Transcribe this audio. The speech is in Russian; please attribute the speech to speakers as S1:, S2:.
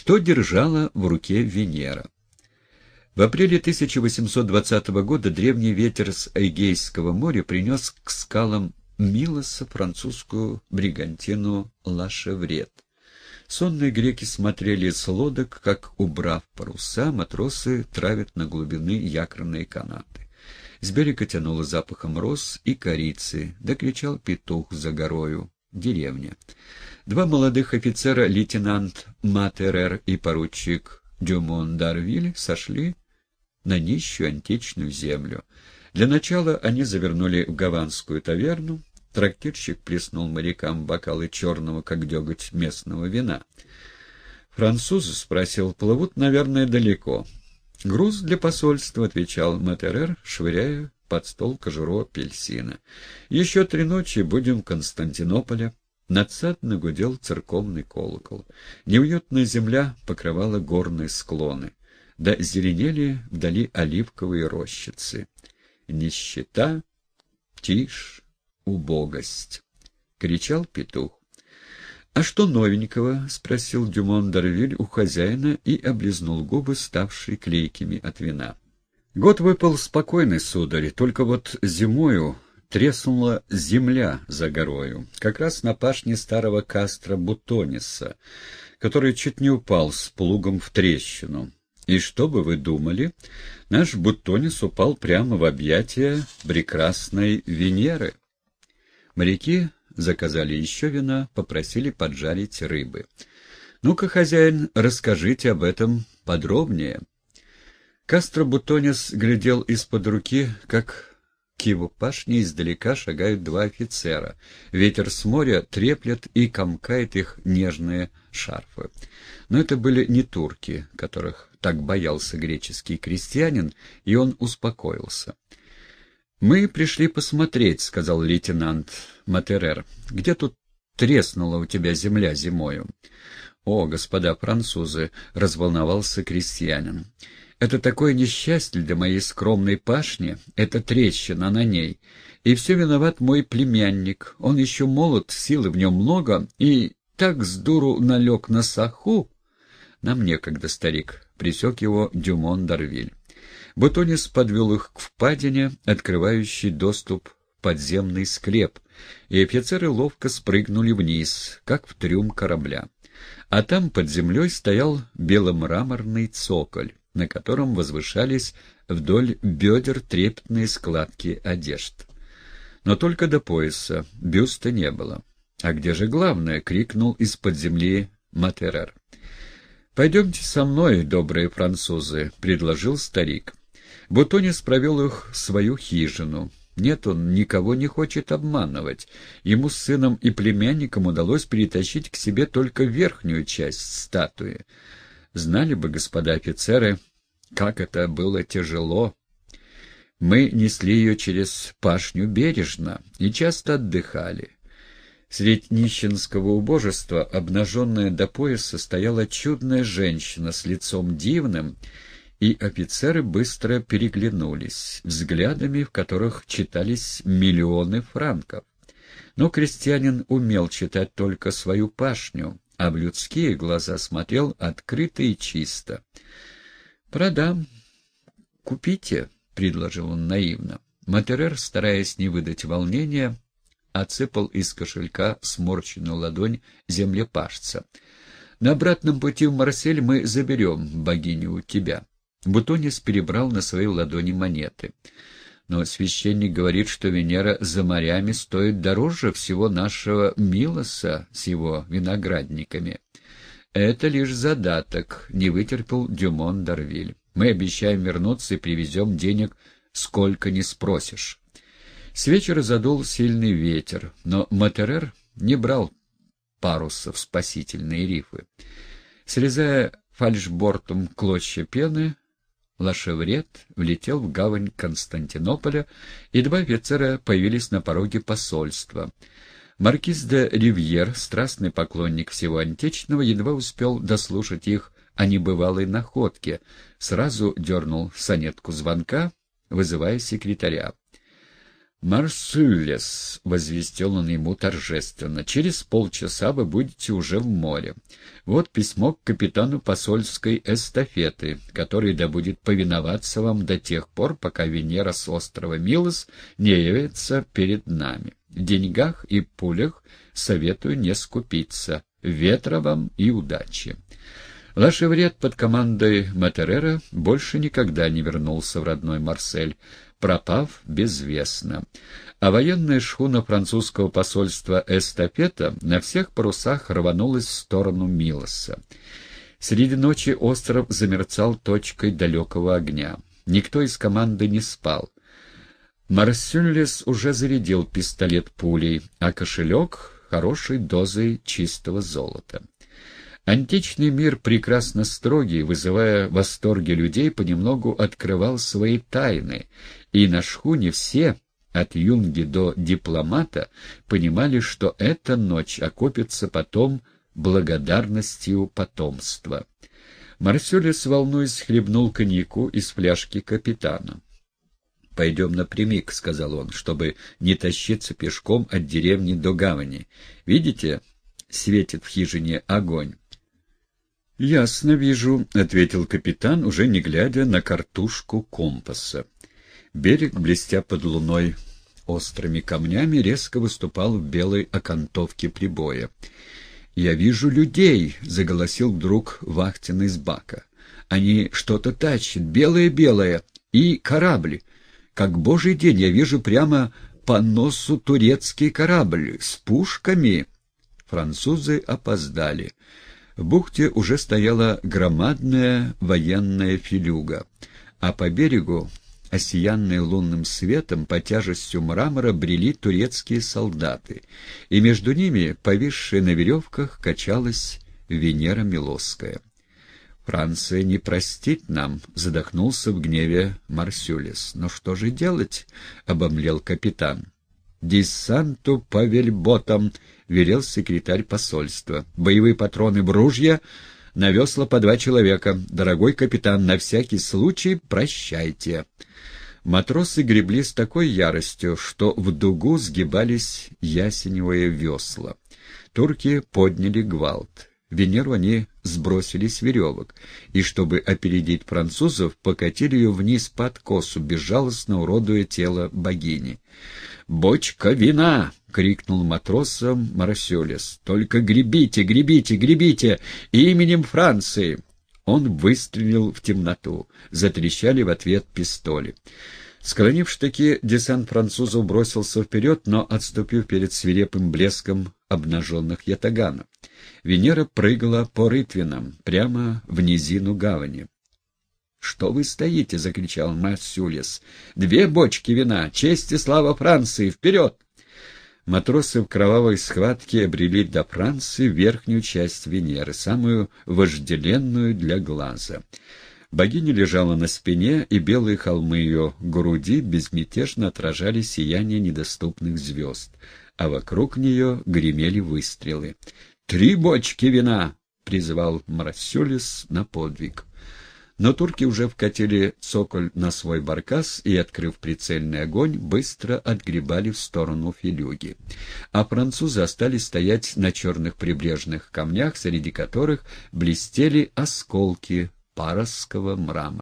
S1: Что держала в руке Венера? В апреле 1820 года древний ветер с Эгейского моря принес к скалам Милоса французскую бригантину Лашеврет. Сонные греки смотрели с лодок, как, убрав паруса, матросы травят на глубины якорные канаты. С берега тянуло запахом роз и корицы, да кричал петух за горою. Деревня. Два молодых офицера, лейтенант Матерер и поручик Дюмон Дарвиль, сошли на нищую античную землю. Для начала они завернули в гаванскую таверну. Трактирщик плеснул морякам бокалы черного, как деготь, местного вина. «Французы?» — спросил. «Плывут, наверное, далеко». «Груз для посольства», — отвечал Матерер, швыряя под стол кожуру апельсина. «Еще три ночи будем в Константинополе». Надсадно гудел церковный колокол. Неуютная земля покрывала горные склоны да зеленели вдали оливковые рощицы. Нищета, тишь, убогость, — кричал петух. — А что новенького? — спросил Дюмон Дарвиль у хозяина и облизнул губы, ставшие клейкими от вина. Год выпал спокойный, сударь, только вот зимою треснула земля за горою, как раз на пашне старого кастра Бутониса, который чуть не упал с плугом в трещину. И что бы вы думали, наш Бутонис упал прямо в объятия прекрасной Венеры. Моряки заказали еще вина, попросили поджарить рыбы. «Ну-ка, хозяин, расскажите об этом подробнее». Кастро Бутонис глядел из-под руки, как к его пашне издалека шагают два офицера. Ветер с моря треплет и комкает их нежные шарфы. Но это были не турки, которых так боялся греческий крестьянин, и он успокоился. «Мы пришли посмотреть», — сказал лейтенант Матерер. «Где тут треснула у тебя земля зимою?» «О, господа французы!» — разволновался крестьянин. «Это такое несчастье для моей скромной пашни, это трещина на ней. И все виноват мой племянник. Он еще молод, силы в нем много, и так с дуру налег на саху». «Нам некогда, старик», присек его Дюмон Дарвиль. Бутонис подвел их к впадине, открывающей доступ в подземный склеп, и офицеры ловко спрыгнули вниз, как в трюм корабля. А там под землей стоял беломраморный цоколь, на котором возвышались вдоль бедер трепетные складки одежд. Но только до пояса, бюста не было. «А где же главное?» — крикнул из-под земли Матерер. «Пойдемте со мной, добрые французы», — предложил старик. Бутонис провел их в свою хижину. Нет, он никого не хочет обманывать. Ему с сыном и племянником удалось перетащить к себе только верхнюю часть статуи. Знали бы, господа офицеры, как это было тяжело. Мы несли ее через пашню бережно и часто отдыхали. Среди нищенского убожества, обнаженная до пояса, стояла чудная женщина с лицом дивным, и офицеры быстро переглянулись, взглядами в которых читались миллионы франков. Но крестьянин умел читать только свою пашню, а в людские глаза смотрел открыто и чисто. «Продам. Купите», — предложил он наивно. Матерер, стараясь не выдать волнения, отсыпал из кошелька сморщенную ладонь землепашца. «На обратном пути в Марсель мы заберем богиню у тебя». Бутонис перебрал на своей ладони монеты. Но священник говорит, что Венера за морями стоит дороже всего нашего Милоса с его виноградниками. Это лишь задаток, не вытерпел Дюмон Дарвиль. Мы обещаем вернуться и привезем денег, сколько не спросишь. С вечера задул сильный ветер, но Матерер не брал паруса в спасительные рифы. Срезая фальшбортом клочья пены, Лашеврет влетел в гавань Константинополя, и два офицера появились на пороге посольства. Маркиз де Ривьер, страстный поклонник всего античного, едва успел дослушать их о небывалой находке, сразу дернул санетку звонка, вызывая секретаря. «Марсулес», — возвестил он ему торжественно, — «через полчаса вы будете уже в море. Вот письмо к капитану посольской эстафеты, который да будет повиноваться вам до тех пор, пока Венера с острова Милос не явится перед нами. В деньгах и пулях советую не скупиться. Ветра вам и удачи». Лашевред под командой Матерера больше никогда не вернулся в родной Марсель, пропав безвестно. А военная шхуна французского посольства «Эстафета» на всех парусах рванулась в сторону Милоса. Среди ночи остров замерцал точкой далекого огня. Никто из команды не спал. Марсюллес уже зарядил пистолет пулей, а кошелек — хорошей дозой чистого золота. Античный мир, прекрасно строгий, вызывая восторги людей, понемногу открывал свои тайны, и на шхуне все, от юнги до дипломата, понимали, что эта ночь окопится потом благодарностью потомства. Марселес, волнуясь, хлебнул коньяку из фляжки капитана. «Пойдем напрямик», — сказал он, — «чтобы не тащиться пешком от деревни до гавани. Видите, светит в хижине огонь. «Ясно вижу», — ответил капитан, уже не глядя на картушку компаса. Берег, блестя под луной острыми камнями, резко выступал в белой окантовке прибоя. «Я вижу людей», — заголосил вдруг вахтенный из бака. «Они что-то тащат, белое-белое, и корабль. Как божий день я вижу прямо по носу турецкий корабль с пушками». Французы опоздали. В бухте уже стояла громадная военная филюга, а по берегу, осиянные лунным светом, по тяжестью мрамора брели турецкие солдаты, и между ними, повисшая на веревках, качалась Венера Милосская. «Франция не простит нам», — задохнулся в гневе Марсюлес. «Но что же делать?» — обомлел капитан. «Десанту по вельботам», — велел секретарь посольства. «Боевые патроны в ружья, на весла по два человека. Дорогой капитан, на всякий случай прощайте». Матросы гребли с такой яростью, что в дугу сгибались ясеневые весла. Турки подняли гвалт. Венеру они сбросили с веревок, и, чтобы опередить французов, покатили ее вниз под косу, безжалостно уродуя тело богини. «Бочка вина!» — крикнул матросам Марасюлес. «Только гребите, гребите, гребите! Именем Франции!» Он выстрелил в темноту. Затрещали в ответ пистоли. Склонив штыки, десант французов бросился вперед, но отступив перед свирепым блеском обнаженных ятаганов. Венера прыгала по рытвинам, прямо в низину гавани. «Что вы стоите?» — закричал Марсюлес. «Две бочки вина! Честь и слава Франции! Вперед!» Матросы в кровавой схватке обрели до Франции верхнюю часть Венеры, самую вожделенную для глаза. Богиня лежала на спине, и белые холмы ее груди безмятежно отражали сияние недоступных звезд, а вокруг нее гремели выстрелы. «Три бочки вина!» — призвал Марсюлес на подвиг. Но турки уже вкатили цоколь на свой баркас и, открыв прицельный огонь, быстро отгребали в сторону Филюги. А французы остались стоять на черных прибрежных камнях, среди которых блестели осколки паросского мрамора.